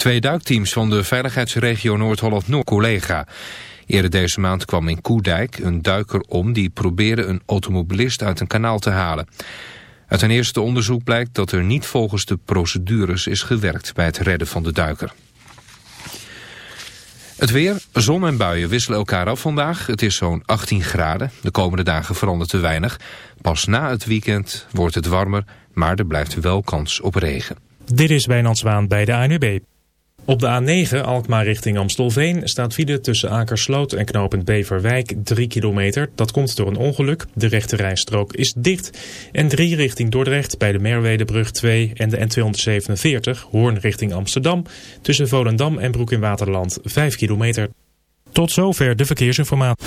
Twee duikteams van de veiligheidsregio Noord-Holland-Noord collega. Eerder deze maand kwam in Koedijk een duiker om die probeerde een automobilist uit een kanaal te halen. Uit een eerste onderzoek blijkt dat er niet volgens de procedures is gewerkt bij het redden van de duiker. Het weer, zon en buien wisselen elkaar af vandaag. Het is zo'n 18 graden. De komende dagen verandert te weinig. Pas na het weekend wordt het warmer, maar er blijft wel kans op regen. Dit is Wijnand Zwaan bij de ANUB. Op de A9 Alkmaar richting Amstelveen staat file tussen Akersloot en knooppunt Beverwijk 3 kilometer. Dat komt door een ongeluk. De rechte rijstrook is dicht. En 3 richting Dordrecht bij de Merwedebrug 2 en de N247 Hoorn richting Amsterdam. Tussen Volendam en Broek in Waterland 5 kilometer. Tot zover de verkeersinformatie.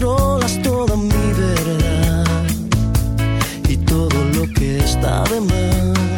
Controlas toda mi verdad y todo lo que está de más.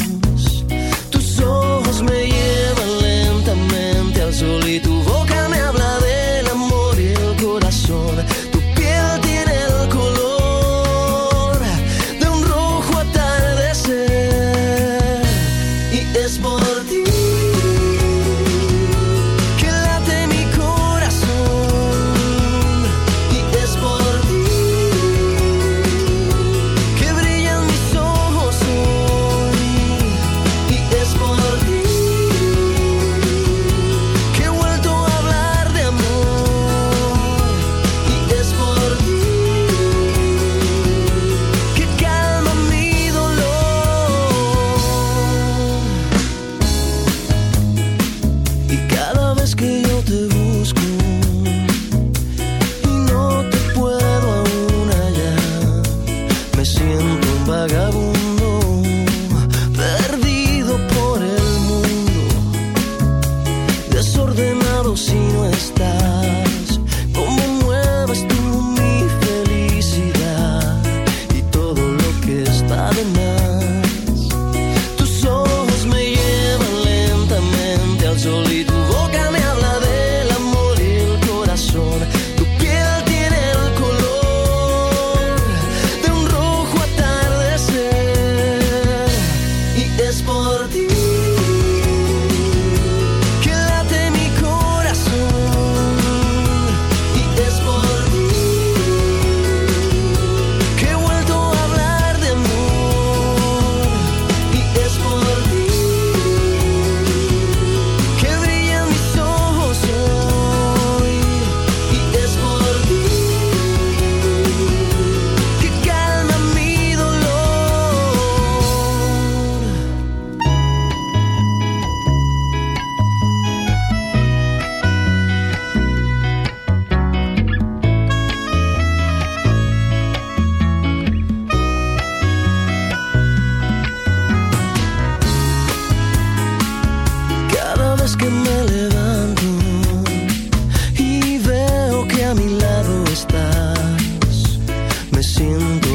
Siento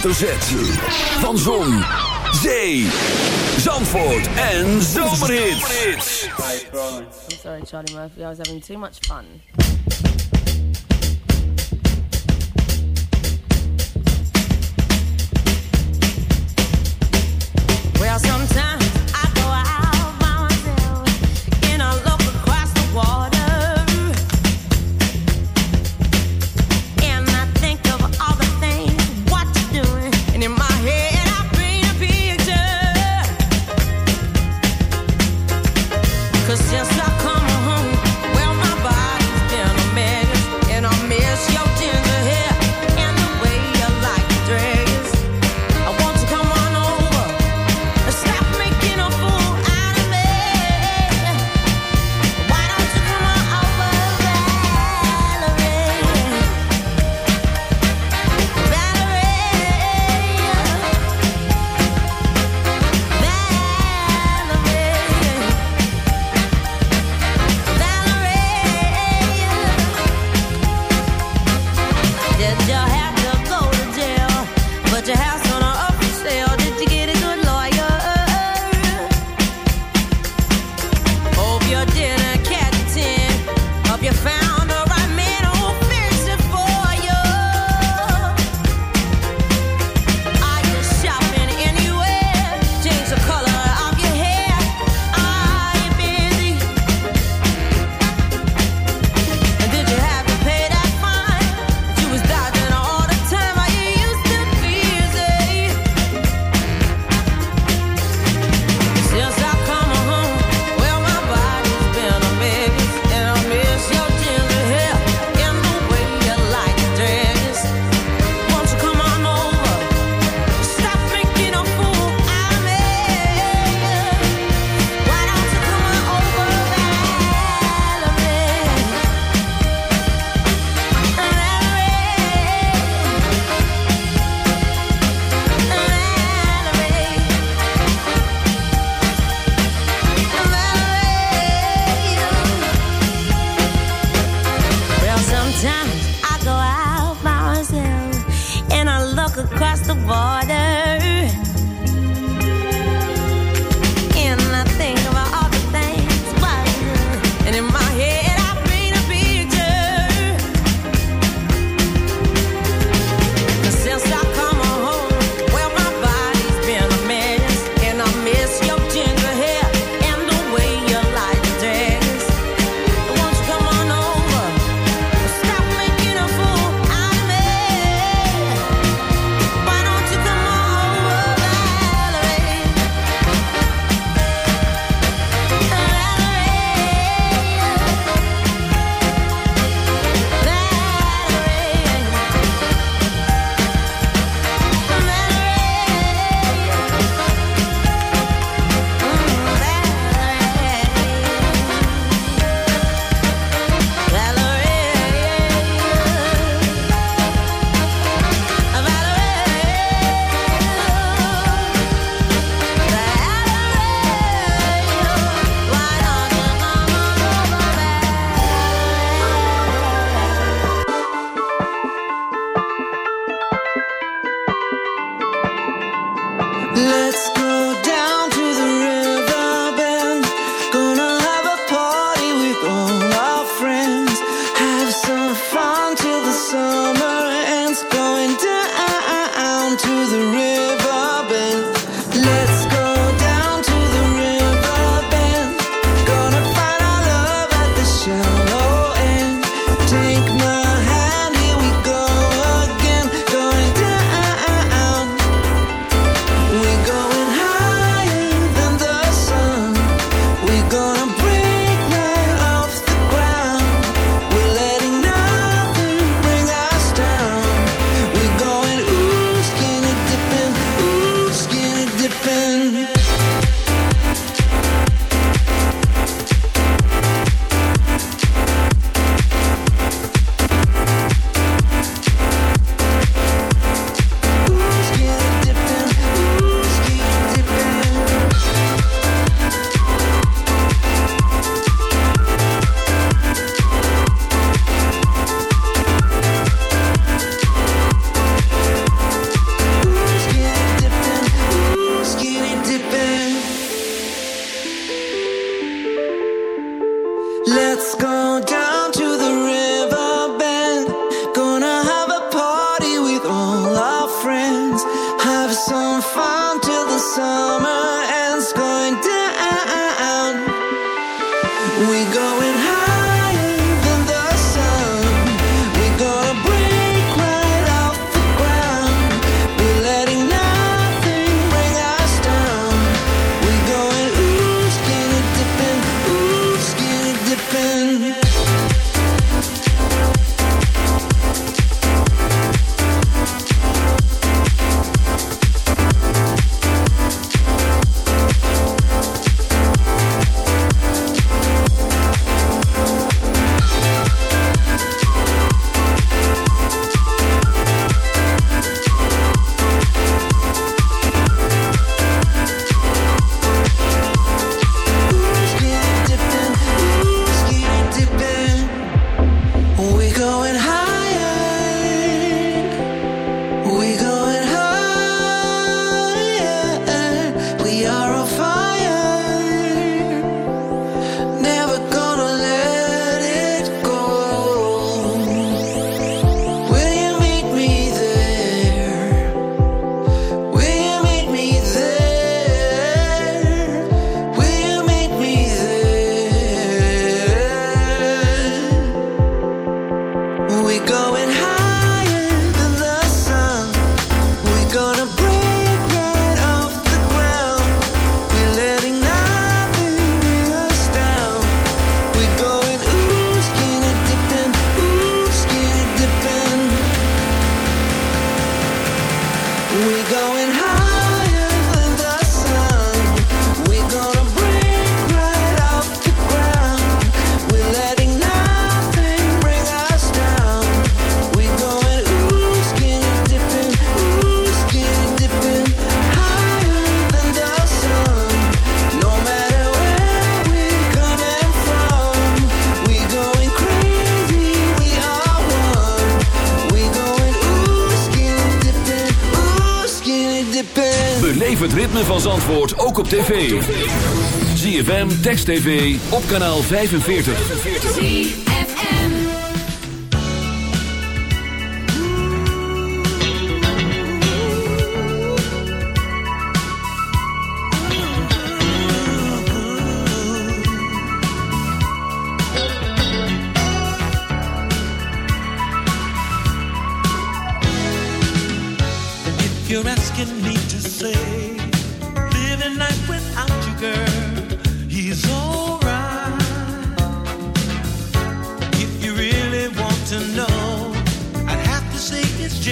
hoofdletter Z. Van Zon, Zee, Zandvoort en Zomerhits. Sorry, Charlie Murphy. I was having too much fun. tv. ZFM, Text TV, op kanaal 45. ZFM. You're asking me to say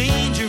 change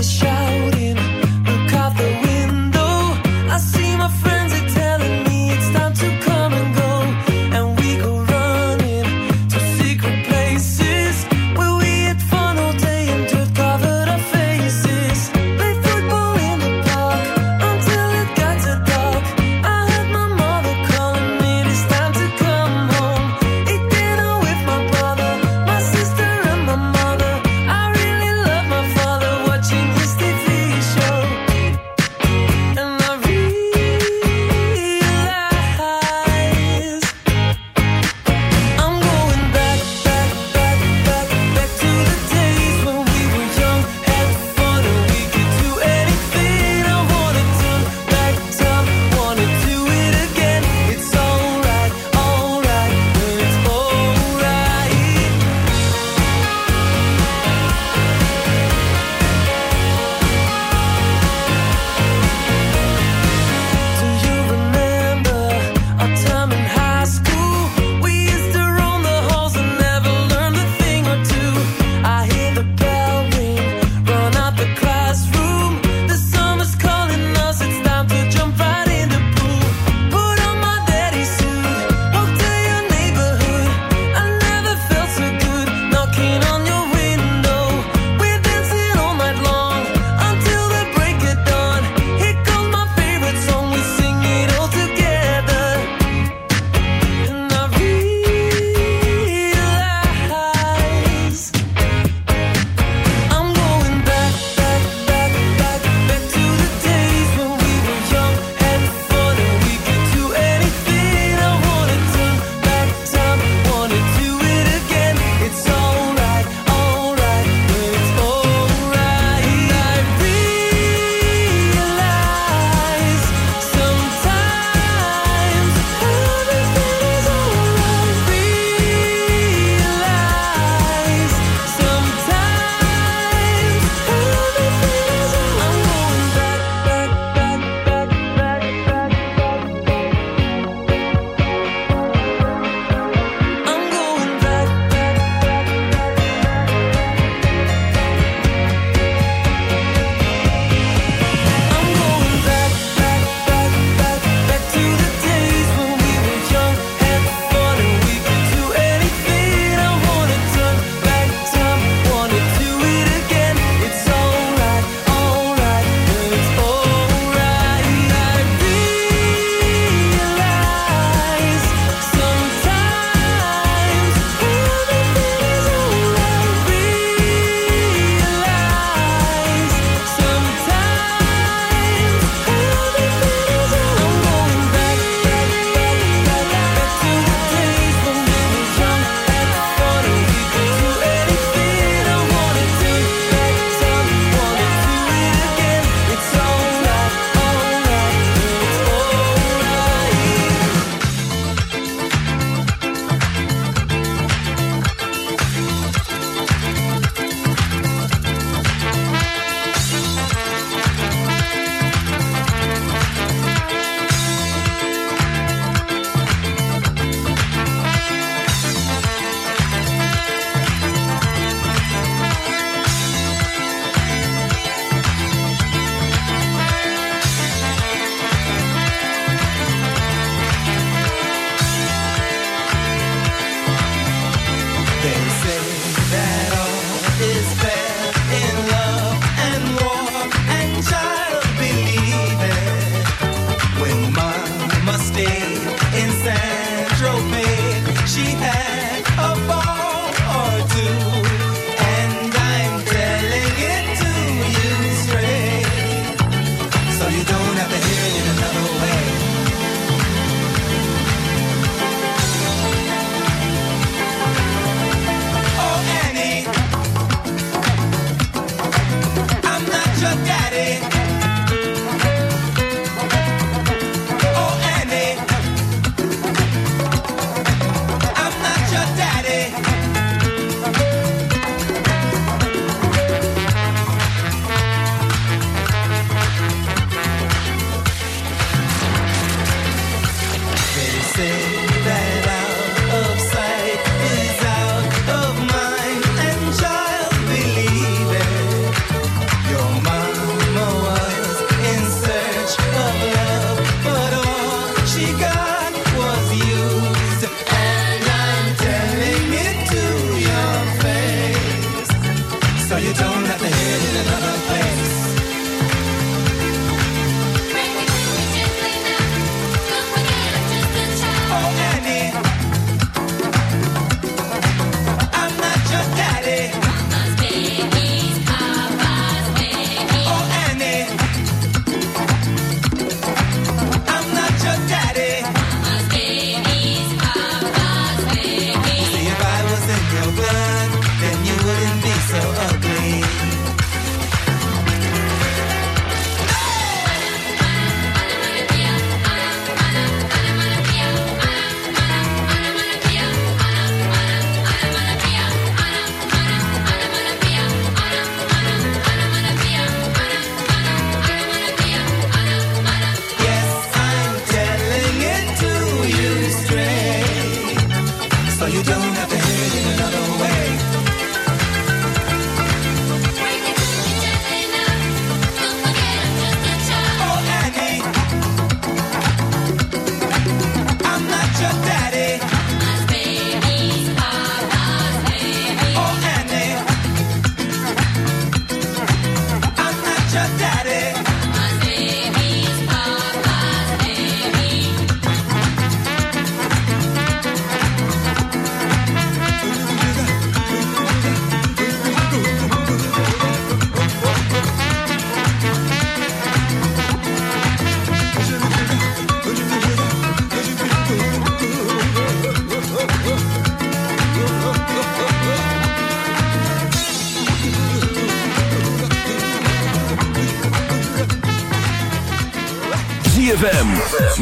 Show.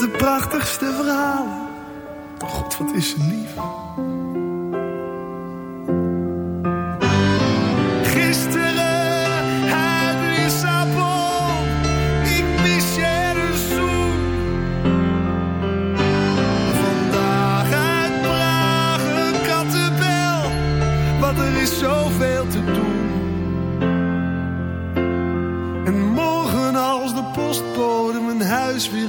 De prachtigste verhalen. Oh God, wat is ze lief. Gisteren uit Lissabon. Ik mis je een zoen. Vandaag uit Praag een kattenbel. Want er is zoveel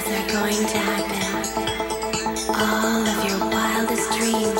things are going to happen. All of your wildest dreams.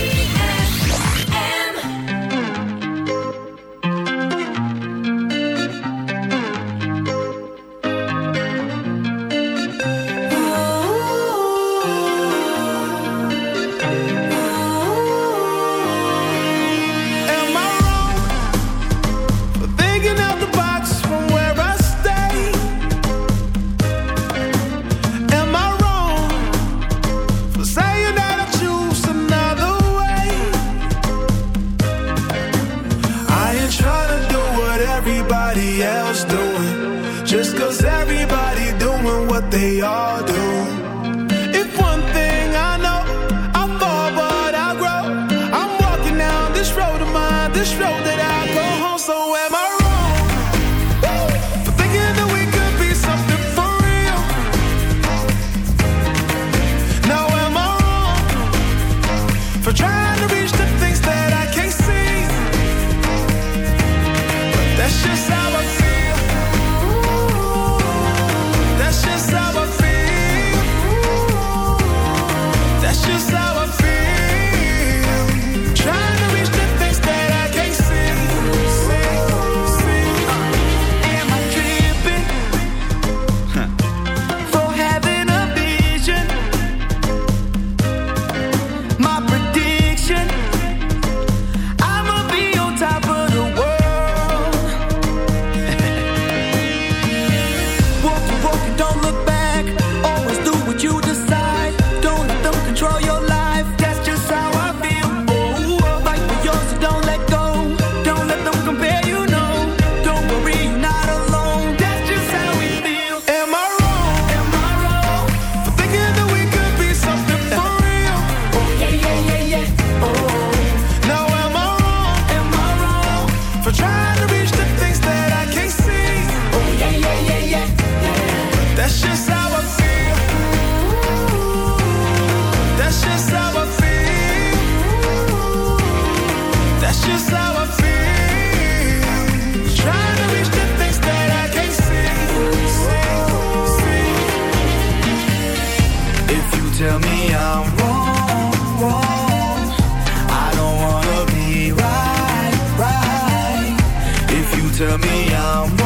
to me,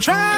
Try.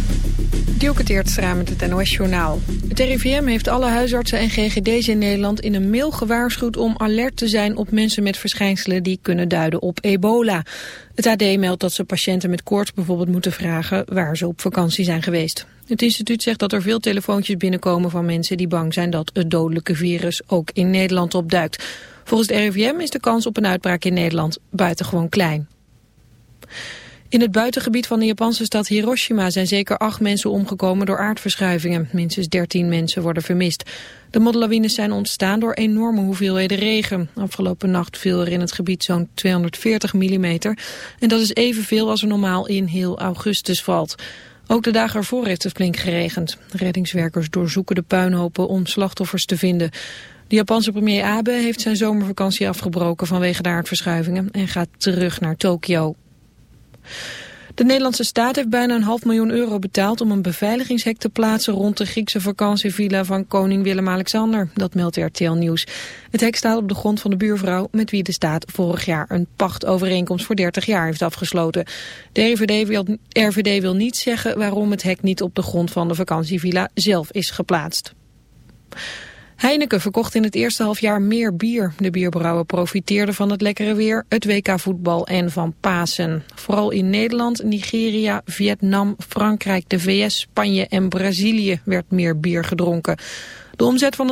Dielke Teertstra met het NOS-journaal. Het RIVM heeft alle huisartsen en GGD's in Nederland in een mail gewaarschuwd om alert te zijn op mensen met verschijnselen die kunnen duiden op ebola. Het AD meldt dat ze patiënten met koorts bijvoorbeeld moeten vragen waar ze op vakantie zijn geweest. Het instituut zegt dat er veel telefoontjes binnenkomen van mensen die bang zijn dat het dodelijke virus ook in Nederland opduikt. Volgens het RIVM is de kans op een uitbraak in Nederland buitengewoon klein. In het buitengebied van de Japanse stad Hiroshima zijn zeker acht mensen omgekomen door aardverschuivingen. Minstens dertien mensen worden vermist. De modderlawines zijn ontstaan door enorme hoeveelheden regen. Afgelopen nacht viel er in het gebied zo'n 240 mm. En dat is evenveel als er normaal in heel augustus valt. Ook de dagen ervoor heeft het flink geregend. Reddingswerkers doorzoeken de puinhopen om slachtoffers te vinden. De Japanse premier Abe heeft zijn zomervakantie afgebroken vanwege de aardverschuivingen en gaat terug naar Tokio. De Nederlandse staat heeft bijna een half miljoen euro betaald om een beveiligingshek te plaatsen rond de Griekse vakantievilla van koning Willem-Alexander. Dat meldt RTL Nieuws. Het hek staat op de grond van de buurvrouw met wie de staat vorig jaar een pachtovereenkomst voor 30 jaar heeft afgesloten. De RVD wil, RVD wil niet zeggen waarom het hek niet op de grond van de vakantievilla zelf is geplaatst. Heineken verkocht in het eerste halfjaar meer bier. De bierbrouwer profiteerde van het lekkere weer, het WK-voetbal en van Pasen. Vooral in Nederland, Nigeria, Vietnam, Frankrijk, de VS, Spanje en Brazilië werd meer bier gedronken. De omzet van het